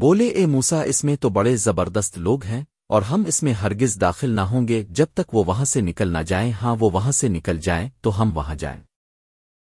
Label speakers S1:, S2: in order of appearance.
S1: بولے، اے موسا اس میں تو بڑے زبردست لوگ ہیں، اور ہم اس میں ہرگز داخل نہ ہوں گے۔ جب تک وہ وہاں سے نکل نہ جائیں ہاں وہ وہاں سے نکل جائیں، تو ہم وہاں جائیں۔